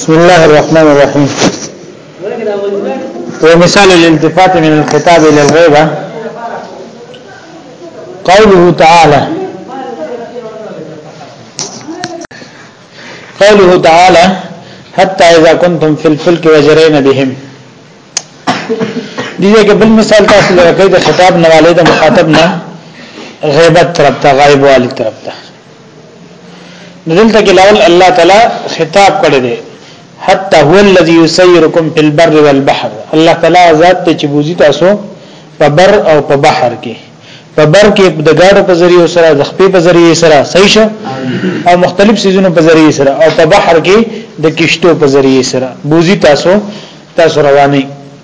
بسم الله الرحمن الرحيم ومثال الالتفات من الخطاب الى الغيبه قوله تعالى قوله تعالى حتى اذا كنتم في الفلك وجرين بهم دیږي کې بل مثال تاسو لکه د خطاب نواله د مخاطب نه غیبت طرف ته غایب والی طرف ته دلته کې لول الله تعالی خطاب کړی دی حتی هو الذی یسیرکم فی البر والبحر الله تعالی ذات ته چې بوزي تاسو په بر او په بحر کې په بر کې د ګاډو په ذریعہ سره د خپې په ذریعہ سره صحیح شو او مختلف سيزونو په ذریعہ سره او په بحر کې د کشتو په ذریعہ سره بوزي تاسو تاسو رواني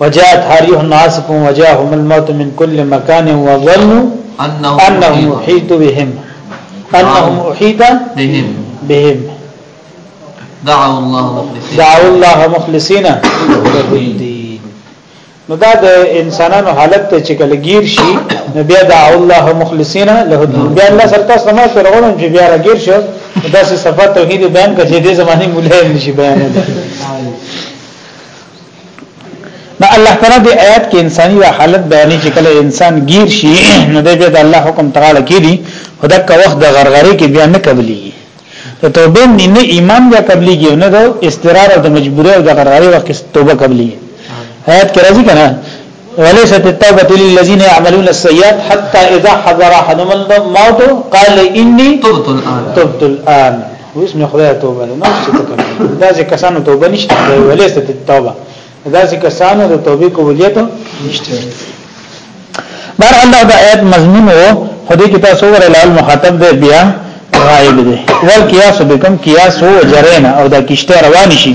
وجاءت حريه عاصف وجاءهم الموت من كل مكان وظنوا انهم, أنهم احيط بهم انهم احيط بهم بهم دعوا الله مخلصين دعوا الله مخلصين نو دا د انسانانو حالت ته چې کله گیر شي نو بیا د الله مخلصین له بیا الله سره تاسو ما سره غوړم چې بیا راګیر شو دا صفات توحید بیان کړي د زمانه مولای نشي بیان دي نو الله تعالی د آیات کې انساني د حالت بیانې چې کله انسان گیر شي نو د بیا د الله حکم تعالی کې دي خدا کا وخت د غرغره کې بیا نه قبلي ته توبه نه ایمان بیا قبلي کې نه د استقرار او د مجبوري او د غرغره وخت توبه قبلي آیات کې راځي کنه وليست التوبه للذين يعملون السيئات حتى اذا حضر احدهم الموت قال اني تبت الان تبت الان واسم خدای توبه نه څه کوي دا چې کسانو توبه نشته وليست التوبه دا چې کسانو د توبې قبولیت نشته بار الله دا آیت مضمون وو خو دې کې تاسو ورلال مخاطب دی بیا غائب دی ول قیاس بكم قیاس هو جرینا او دا کشته روان شي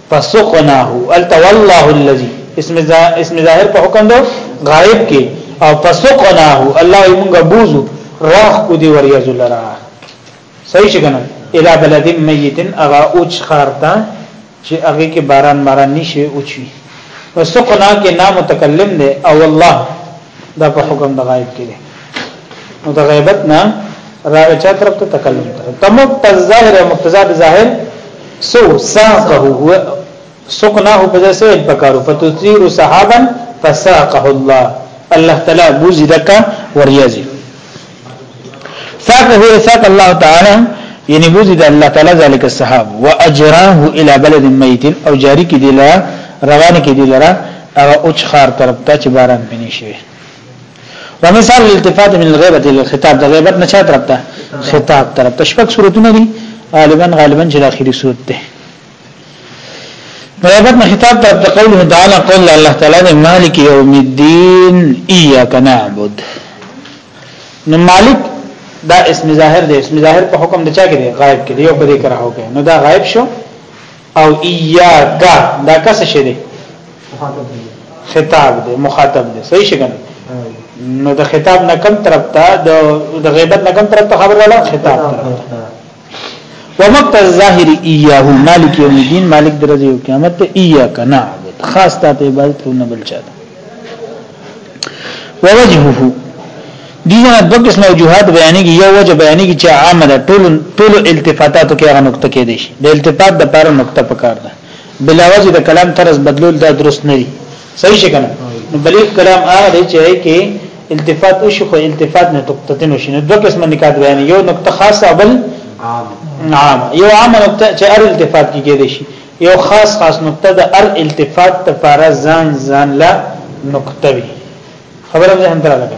فسقناه الت والله الذي اسم اسم ظاهر په حکم دو غائب کې او فسقناه الله موږ بوزو راخ کو دی وریاز لرا صحیح څنګه الى بلد میت اغا اوچ خارتا چې هغه کې باران باران نشي اوچوي فسقناه کې نام متکلم دی او الله دا په حکم د غایب کې دی نو د غیبت نه راغی چا طرف ته تکلم ته تمت الظاهر مقتضا ظاهر سو ساقه هو سقناه په ځای سیل پکارو فتثیر صحابا فساقه الله الله تعالی بوزي دکا وریازي ساقه ساق الله تعالی یعنی بوزی دا الله تعالی ذالک الصحاب و اجراه الى بلد میت او جاری کی دی لرا روان کی دی لرا اغا اوچ خار طرف تا چه باران بینی شوی ومثال الالتفات من الغیبت للخطاب دا غیبت نچا طرف تا خطاب طرف تا شپک صورتونه دی غالبا غالبا جل اخیری صورت ده نوابت نه خطاب طرف ته قوله تعالی قول الله تعالی د مالک یوم الدین ایاک نعبد نو مالک دا اسم ظاهر دی اسم ظاهر په حکم د چا کې دی غائب کې دی یو په دې کرا هو کې نو دا غائب شو او ایاک دا کس شه دی خطاب دی مخاطب دی صحیح شګن نو د خطاب نه کم طرف ته د غیبت نه کم طرف ته خبر ولا خطاب طرف ومقت الظاهر اياه مالک يوم الدين مالک درځي او قیامت ته اياک نعبد خاص ته عبادت کو نه بل چاته ووجهه دیغه دو قسم وجوهات بیانې یو وجه بیانې چې عامه ده ټول ټول التفاتاتو کې هغه نقطه کې دي د التفات د پاره نقطه پکار ده بلا وجه د کلام طرز بدلول دا درست نه دي صحیح شي کنه نو بلیغ کلام هغه دی چې کې التفات او شخو التفات نه نقطتين وشي نو دوه قسم نکات بیان یو نقطه خاصه بل عام یو عام نقطه چې ار التفات کې کېږي شي یو خاص خاص نقطه د ار التفات لپاره ځان ځان لا نقطه وي خبره مې هم درا لګا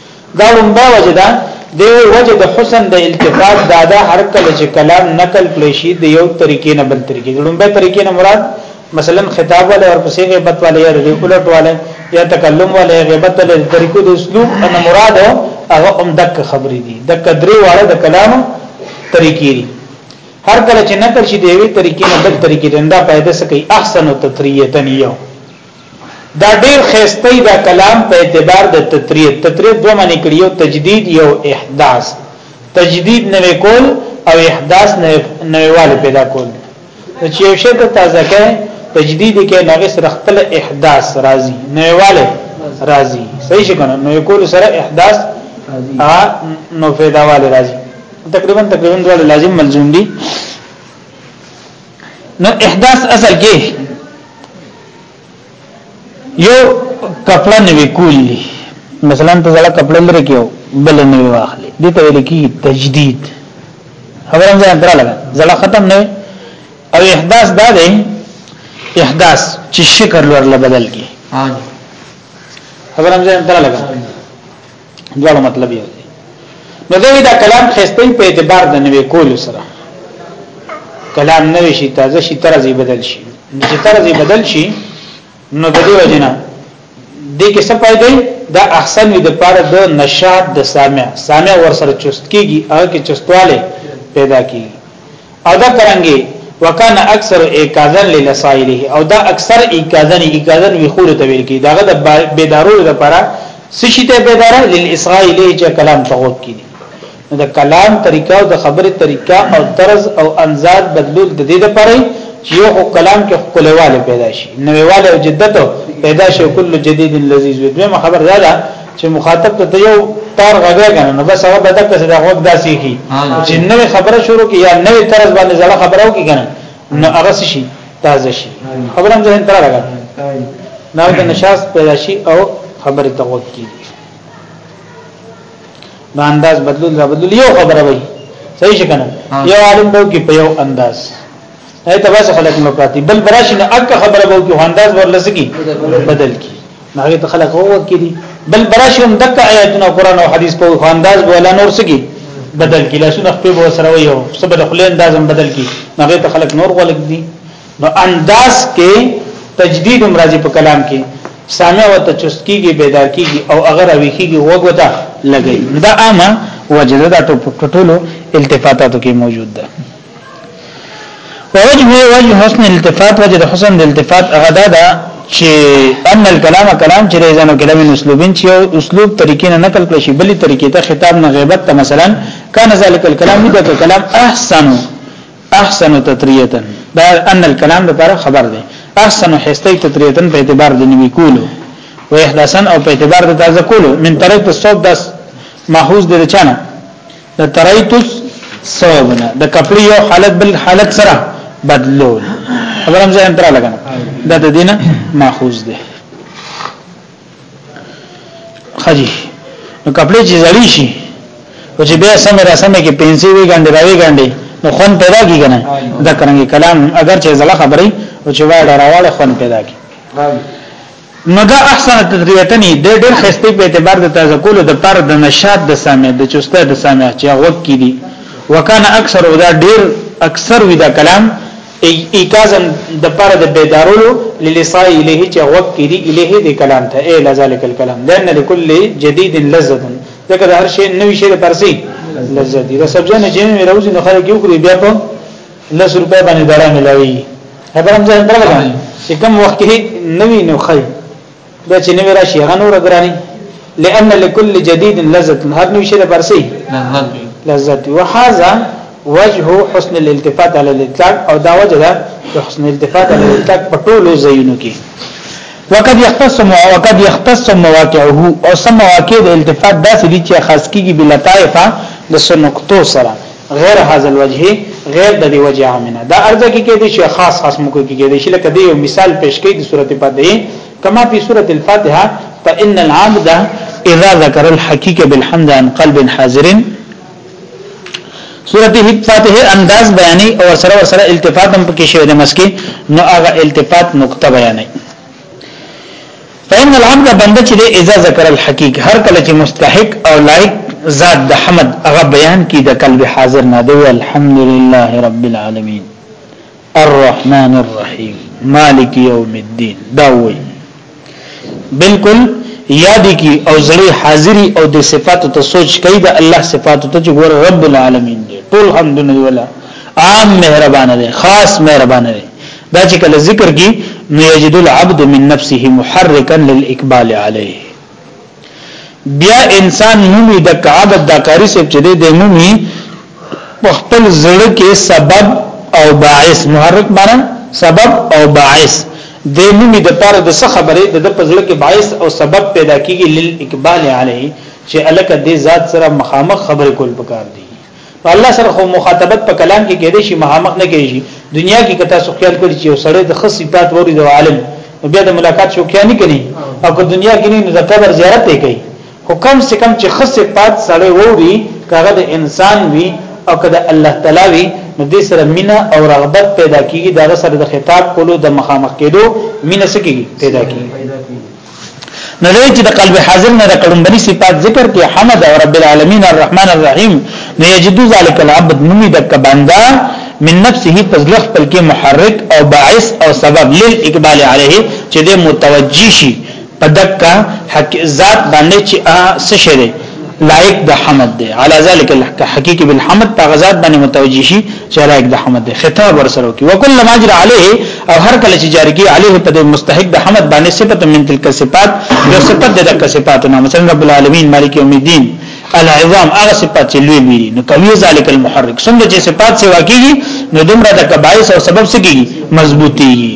دا لومبه وجه ده د وجه د حسن د التفات دا ده هر کله چې کلام نقل کړی شي د یو طریقې نه بل طریقې لومبه طریقې نه مراد مثلا خطاب ولا اور پسې غیبت ولا یا ریکولټ ولا یا تکلم ولا غیبت ولا طریقو د اسلوب ان مراد هغه هم دک خبرې دي د قدرې واړه د کلام طریقې دي هر کله چې نقل شي د یوې طریقې نه بل طریقې ته دا پیدا سکی احسن او تطریه تنیو دا ډیر خسته دا کلام په اعتبار د تطریه تطریه دوه معنی کړي یو تجدید یو احداث تجدید نوې کول او احداث نوېواله پیدا کول چې یو شی ته تازه کې تجدید کې نوې سره خپل احداث راځي نوېواله راځي صحیح څنګه نوې کول سره احداث نو پیداواله راځي تقریبا تقریبا ډول لازم ملزوم دي نو احداث اصل کې یو کپڑا نوی کولی مثلا ته زړه کپڑا لري کېو بل نوی واخلي دې ته ویل کی تجدید خبرم ځان درا لګا زړه ختم نه او احداث دا دی احداث چې شکر لور بدل کی خبرم ځان درا لګا دواړو مطلب یو دی نو دوی دا کلام خسته په اعتبار د نوې کول سره کلام نوې شي تازه شي طرز بدل شي چې طرز بدل شي نو د دې وجنه دې کې څه پایدې دا احسن وي د پاره د نشاط د سامع سامع ور سره چست کیږي هغه کې چستواله پیدا کیږي او دا کرانګي وکانه اکثر ایکاذن للسائله او دا اکثر ایکاذن ایکاذن وی خور ته ویل کی داغه د بیدارولو لپاره سشي ته بیداره للاسغاء الیه چې کلام تغوت کی نو د کلام طریقه او د خبره طریقه او طرز او انزاد بدلول د دې لپاره چې یو کلام کې خپلواله پیدا شي نوېواله او جدت پیدا شي کله جدید لذیذ وي دوی خبر زیاده چې مخاطب ته یو تار غږی کنه نو بس هغه بدل کړي دا وخت داسي کی چې نوې خبره شروع کی یا نوې طرز باندې زړه خبره وکي کنه نو هغه شي تازه شي خبره هم ځین تر راغله نو د نشاست پیدا شي او خبره ته وکي نو انداز بدلول را بدلول یو خبره وي صحیح شي کنه یو عالم به کې په یو انداز هي ته بس خلک نو پراتی بل براشي نه اک خبره وو کې انداز ورلسګي بدل کی نه هغه ته خلک وو کې دي بل براشي هم دک آیاتونه قران او حديث په انداز ولا نور سګي بدل کی لاسونه خپل وو سره وي او سبد خپل انداز هم بدل کی نه هغه ته خلک نور ولګ دي نو انداز کې تجدید هم راځي په کلام کې سامع وته چست کیږي بیدار کیږي او اگر اوی کیږي وګوتا لګي دا عامه وجدت ټولو التفاتاتو کې موجود ده وجه وجه حسن الالتفات وجه حسن الالتفات هغه دا ده چې ان الكلام کلام چې رېزانو کلام اسلوبین چې اسلوب طریقې نه نقل کړی شي بلې طریقې ته خطاب نه غیبت ته مثلا کان ذلک الكلام دې ته کلام احسن احسن تطریه دا ان الكلام لپاره خبر دی احسن حستی تطریه په اعتبار د نوی کولو و احداثن او په اعتبار د تازه کولو من طرف الصوت داس ماخوذ د چانه د ترایتوس سببونه د کپړې یو حالت بل حالت سره بدلول خبر هم ځان تر لګنه دا د دینه ماخوذ دی خجی نو کپړې چې زړی شي او چې بیا سم را سم کې پنسي وی ګنډي راوي ګنډي نو خون پیدا کیږي نه دا کرانګي کلام اگر چې زړه خبري او چې واړه راواله خون پیدا کی نو دا احسن تدریتنی د ډېر خسته په اعتبار د تازه کولو د پر د نشاد د سامع د چسته د سامع چې غوږ کې دي وکانه اکثر او دا ډېر اکثر وی دا کلام ایکازن د پر د بیدارولو للسای الیه چې غوږ کې دي الیه د کلام ته ای لذالک الکلام لئن لكل جدید لذت ځکه د هر شی نوې شی د پرسي لذت دي د سبزانه جنې روزي نه خلک یو کړی بیا په لس روپۍ باندې دړه ملاوي خبر هم ځان درغه باندې چې کوم وخت کې نوی نو خی دا چې نوی راشي هغه نور ګرانی لئن لكل جديد لذت هر نوی شی د پرسي لذت وهذا وجه حسن الالتفات على الاطلاق او دا وجه ده حسن الالتفات على الاطلاق په ټولو ځایونو کې وقد يختص وقد يختص مواقعه او سم مواقع د التفات داسې دي چې خاص کیږي بلطائفه د سنقطو سره غیر هاذ الوجه غیر د دې وجه عامنه دا ارزه کې کې دي چې خاص خاص مو کې کې دي چې لکه دی یو مثال پیش کړي د سورته فاتحه کما په سورته الفاتحه فان العبد اذا ذكر الحقيقه بالحمد عن قلب حاضر سورته فاتحه انداز بیانې او سره سره التفات هم پکې شوی د مسکه نو هغه التفات نقطه بیانې فإن العبد بنده چې دی اذا ذکر الحقيق هر کله چې مستحق او لایق ذات د حمد هغه بیان کی د قلب حاضر نه دی الحمدلله رب العالمین الرحمن الرحیم مالک یوم الدین دا وای بالکل یاد کی او زړی حاضری او د صفاتو ته سوچ کوي د الله صفاتو ته چې ګور رب العالمین دی ټول حمدونه ولا عام مهربان دی خاص مهربان دی دا چې کله ذکر کی نو یجد العبد من نفسه محرکا للاقبال علیه بیا انسان مومي د کعبت دا کاری سب چې دی د مومي خپل زړه کې سبب او باعث محرک معنا سبب او باعث د مومي د پاره د څه خبره د په زړه کې باعث او سبب پیدا کیږي للاقبال علیه چې الک د ذات سره مخامخ خبر کول پکار دي نو الله سره خو مخاطبت په کلام کې کېدې شي مهامخ نه کېږي شي دنیا کې کته سو خیال کړی چې سړی د خص صفات وری د عالم بیا د ملاقات شو کیا نه کوي او که دنیا کې نه د قبر زیارت یې کوي خو کم سے کم چې خص صفات سړی ووري کاغه د انسان وي او که د الله تعالی وي نو دې سره مینا او رغبت پیدا کیږي دا سره د خطاب کولو د مخامخ کېدو مینا سکیږي پیدا کیږي نو دې چې د قلب حاضر نه د کړمبني صفات ذکر کې حمد او رب العالمین الرحمن الرحیم نو یجدو ذالک العبد نمی دک بندا من نفسه پزلخ پر کې محرک او باعث او سبب للاقبال علیه چې دې متوجی شي په دک حق ذات باندې چې ا سشره لایق د حمد دی علا ذلک الحقیق بالحمد په غزاد باندې متوجی شي چې لایق د حمد دی خطاب ورسره کوي وکل ما جرى عليه او هر کله چې جاری کی عليه په مستحق د حمد باندې صفت من تلک صفات د صفت د تلک صفات نو مثلا رب العالمین مالک یوم الدین العظام هغه صفات چې لوی وي نو کوي ذلک المحرک څنګه چې صفات سوا کیږي نو دومره د کبایس او سبب سکیږي مضبوطیږي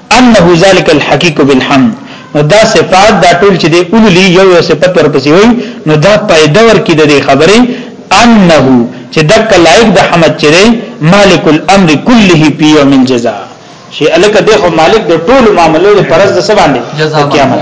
انه ذلک الحقیق بالحمد نو دا صفات دا ټول چې دی اوللی یو یو صفت ورپسې وي نو دا پیدا ورکی د خبرې انه چې دک لایق د حمد چې دی مالک الامر كله په یوم الجزاء شي الک دغه مالک د ټول معاملو پر ورځ د سبا باندې قیامت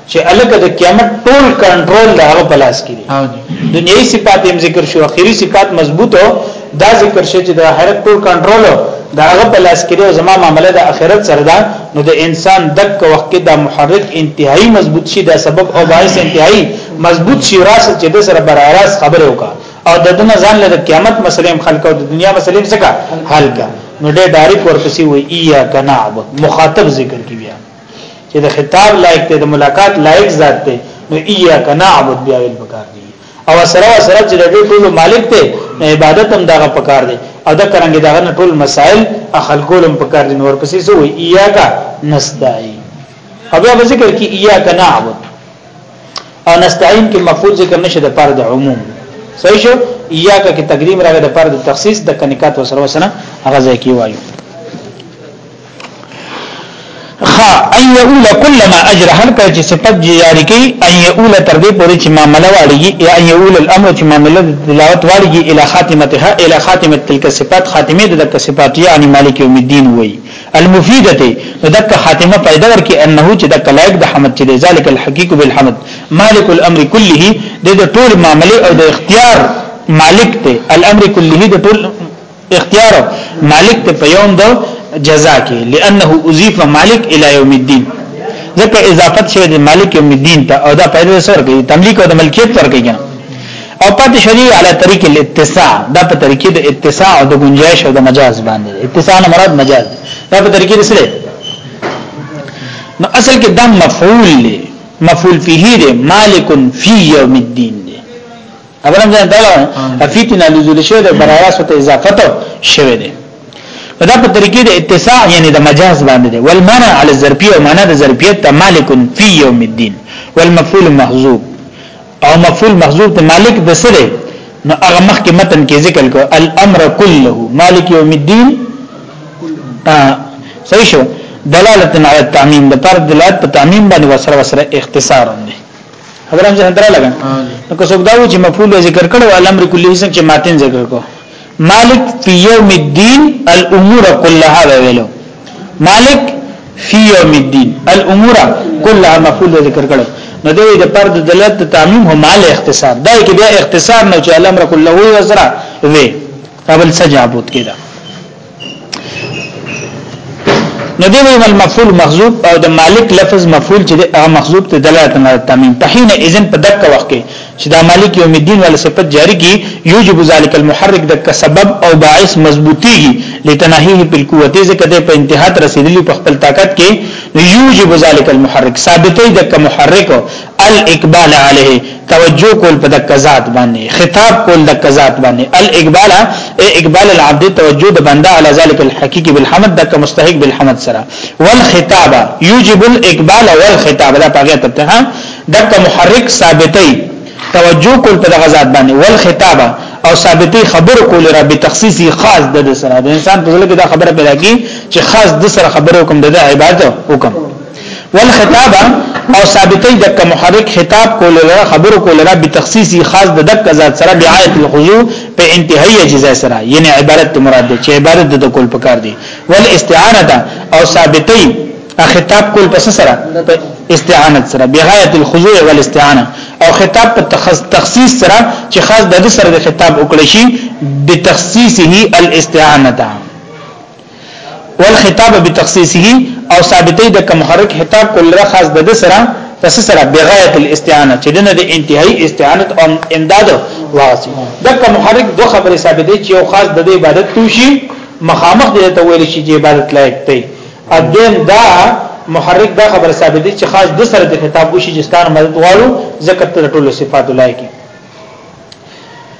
چې الګ د قیامت ټول کنټرول د هغه په لاس کې دی دنیوي صفات هم ذکر شو اخیری صفات مضبوطو دا ذکر شي چې د آخرت ټول کنټرول دا هغه په لاس کې دی او زمما معاملې د آخرت سره ده نو د انسان دک وخت کې دا محرک انتهایی مضبوط شي دا سبب او باعث انتهایی مضبوط شي راس چې د سره بر راس خبره وکا او د دنیا ځان له قیامت مسلې خلق او د دنیا مسلې څخه حل کا نو ډېر ډایرک ورپسې وي ایا کنا مخاطب ذکر کی بیا چې د خطاب لایق دی د ملاقات لایق ذات دی نو ایاک نعبد بیا ویل پکار دی او سره سره چې د ټولو مالک دی نو عبادت هم دغه پکار دی او دا کرانګي دغه نه ټول مسائل اخلقولم پکار دي نور پسې سو ایاک نستعين او بیا ذکر کې ایاک نعبد او نستعين کې مفعول ذکر نشه د پر د عموم صحیح شو ایاک کې تقدیم راغی د پر د تخصیص د کنیکات وسره وسنه هغه ځای کې وایو خا ان یقول کلما اجر هر کله چې صفت جاری کی ان یقول تر دې پورې چې معاملې واړي یا ان یقول الامر چې معاملې دلالت واړي اله خاتمتها اله خاتمه تلک صفات خاتمه د تلک صفات یعنی مالک یوم الدین وای المفیده ته دک خاتمه پیدا ورکې انه چې دک لایق د حمد چې ذالک الحقیق بالحمد مالک الامر کله د ټول معاملې او د اختیار مالک ته الامر کله د ټول اختیار مالک ته په یوم د جزا کې لانه اضیف مالک الی یوم الدین ځکه اضافت شوی د مالک یوم الدین ته او دا پیدا سره کوي تملیک او د ملکیت سره کوي او پات شری علی طریق الاتساع دا په طریقې د اتساع او د گنجائش او د مجاز باندې اتساع نه مراد مجاز دا په طریقې د سره نو اصل کې دا مفعول دی مفعول فيه دی مالک فی یوم الدین ابرم ځان دا افیتنا نزول شوی د براراس ته اضافه ته شوی دی دا په طریقې د اتساع یعنی د مجاز باندې دی والمنع علی الظرفیه او معنا د ظرفیت ته مالک فی یوم الدین والمفعول محذوب او مفعول محذوب ته مالک د سره نو هغه مخکې متن کې ذکر کو الامر كله مالک یوم الدین صحیح شو دلالت علی التعمیم د پر دلالت په تعمیم باندې وسره وسره اختصار دی خبرم ځه درا لګا نو که څوک دا و چې مفعول ذکر کړو الامر کلی څنګه چې ماتن ذکر کو مالک فی یوم الدین الامور كلها ویلو مالک فی یوم الدین الامور كلها مفعول ذکر کړو نو دوی د پر د دلالت تعمیم هم مال اختصار دا کې بیا اختصار نه چې الامر كله وی وزرا وی قبل سجابوت کېده نو دی ویل المفعول محذوب او د مالک لفظ مفعول چې هغه محذوب ته دلالت نه تامین په حين اذن په دک وخت کې چې دا مالک یوم الدین ول صفت جاری کی یوجب ذلک المحرک دک سبب او باعث مضبوطی لتناهیه بالقوت ذکر ده په انتها رسیدلی په خپل طاقت کې یوجب ذلک المحرک ثابتې دک محرک الاقبال علیه توجه کول په دک ذات باندې خطاب کول دک ذات باندې الاقبال ای اقبال العبد توجه د بنده علی ذلک الحقیق بالحمد دک مستحق بالحمد سره والخطاب یوجب الاقبال والخطاب دا پاګه ته ها دک محرک ثابتې توجه کول په دغه ذات باندې والخطاب او ثابتې خبر کول را به تخصیصي خاص د سره د انسان په ځل کې دا خبره پیدا کی چې خاص د سره خبرو کوم د عبادت حکم والخطاب او ثابتې دک محرک خطاب کول لره خبرو کول لره به تخصیصي خاص د دک ذات سره بیعایت الخضوع په انتهایی اجزا سره یعنی عبارت مراد ده چې عبارت د کول پکار دي ول استعانه او ثابتې خطاب کول پس سره په استعانه سره بیعایت الخضوع ول استعانه او خطاب په تخصیص سره چې خاص د سره د خطاب وکړي شي به تخصیصه الاستعانه والخطاب بتخصيصه او ثابتې د کوم محرک خطاب کول را خاص د سره پس سره بغایت الاستعانه چې دنه د انتهایی استعانت او امداد واغسی د کوم محرک دوه خبرې ثابتې چې یو خاص د عبادت توشي مخامخ دې ته ویل شي چې عبادت لایق دی اذن دا محرک دا خبر ثابت دي چې خاص د سره د خطاب وشي چې ستاره مدد غواړو ذکر ته ټول صفات لایقي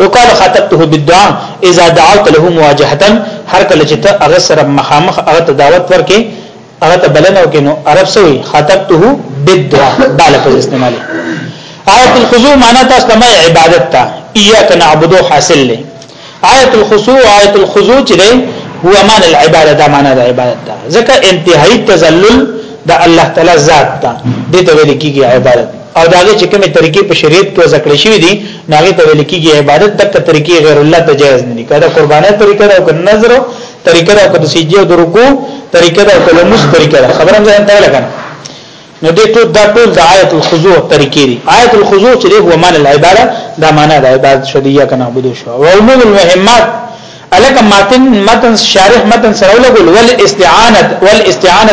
وقال خاطبته بالدعاء اذا دعوت له مواجهه هر کله چې ته هغه سره مخامخ هغه ته دعوت ورکې هغه ته بلنه وکینو عرب سوی خاطبته بالدعاء دا لفظ استعمالي آیت الخضوع معنا تاسو ته عبادت ته اياک نعبدو حاصل لې آیت الخضوع آیت الخضوع چې ده هو معنی العباده دا معنا د عبادت ده ځکه انتهایی تذلل د الله تعالی ذات ته دې ته ویل کیږي عبادت او دا هغه چې کومې طریقې په شریعت کې وضع کړې شوې دي ناغه ته ویل کېږي عبادت دک طریقې غیر الله ته جایز نه دي کله قربانه طریقه ده او کله نظر طریقه ده او کله سجده او رکوع طریقه ده او کله مس طریقه ده خبره ځان ته لګا نو دې ټول دا ټول د آیت الخضوع طریقې دي آیت الخضوع چې هو معنی العباده دا معنی د عبادت شدیه کنه عبادت شو او عموم المهمات الک متن متن شارح متن سره ولګول والاستعانه والاستعانه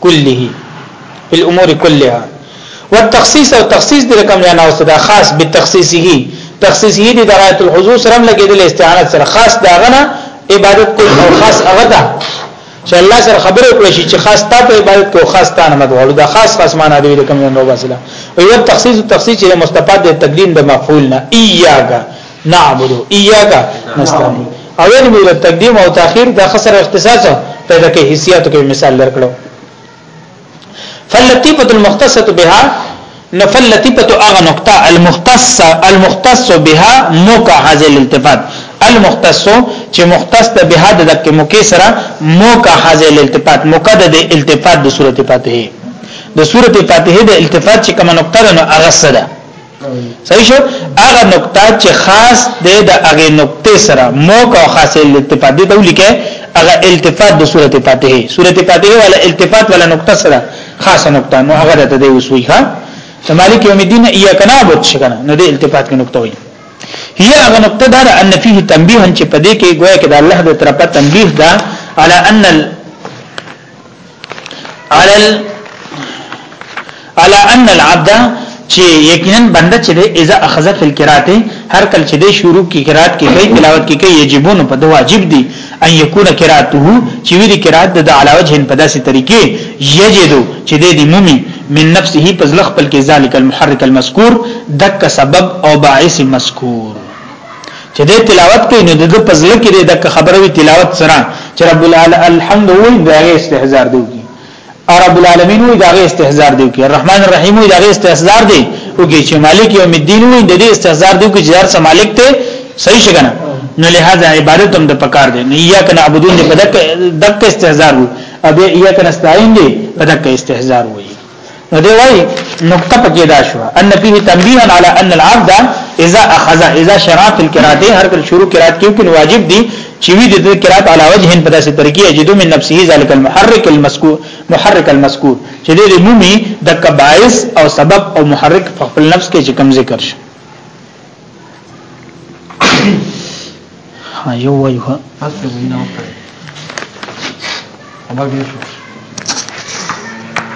كله في الامور كلها والتخصيص او تخصيص د رقم جنا او صدا خاص بالتخصيصه تخصيصه دي د غایت الحضور سره لګیدل استعانت سره خاص دا غنه عبادت کو او خاص هغه ده چې الله سره خبرې وکړي شي چې خاص تا په عبادت کو خاص تا نه مدغول دا خاص خاص معنا دی د کوم نه وباسله او یو تخصیص تخصیص چې مستفاد د تقدیم د مفعول نه ایاګه نعبد اياک نستعين او یعنی موږ تقدیم او تاخير د خسر اختصاص پیدا کې حیثیت کې مثال درکړو فلطیفه المختصه بها نفل لطیفه اغه نقطه المختص المختص بها موقع هذه الالتفات المختص چې مختص ده به د دک موقع سره موقع هذه الالتفات موقع د التفات د صورت فاتحه د صورت فاتحه د التفات چې کوم نقطه ده نو اغه سره صحیح شو هغه نقطه چې خاص دی د هغه نقطې سره موقع خاص التفات دی ته ولیکه هغه التفات د سورته فاتحه سورته فاتحه ولا التفات ولا نقطه سره خاصه نقطه نو هغه ته دی وسوي ها مالک یوم الدین ایاک نعبد شکنه نو د التفات کې نقطه وي هي هغه نقطه دا ان فيه تنبيه چې پدې کې ګویا کې د الله د طرفه تنبيه ده على ان علل على ان العبد چې یقینا بنده چې د اذا اخذ فی القرات هر کله چې د شروع کی قرات کې کوي تلاوت کې کوي یجبون په د واجب دي ان یکون قراته چې وی د قرات د علاوه جن په داسې طریقې یجدو چې د دې مومي من نفسه پزلخ پل کې ذالک المحرک المذکور دک سبب او باعث مذکور چې د تلاوت کوي نو د په ځل کې د خبره وی تلاوت سره چې رب العالمین الحمد وی دا استهزار دی کی رب العالمین وی دا استهزار دی کی الرحمن الرحیم وی دا استهزار دی او کی چې مالک یوم الدین وی د دې استهزار دی کی چې هر څه مالک ته صحیح شګنه نو لہذا عبادت هم د پکار دی نه یا کنه عبادت دک دک استهزار وی ابي یا کنه استعین دی دک استهزار وی نو دی وای نقطه پکې دا شو ان فيه تنبيه على ان العبد اذا اخذ اذا شرع في القراءه هر کله شروع قرات کیو کې واجب دي چې وی د قرات على وجه په داسې طریقې اجدو من نفسه ذلك المحرك المسكوت محرك المسكوت چې د مومي د کبائس او سبب او محرک په خپل نفس کې چې کم ذکر شي ها یو وایو ها اصل ویناو کړ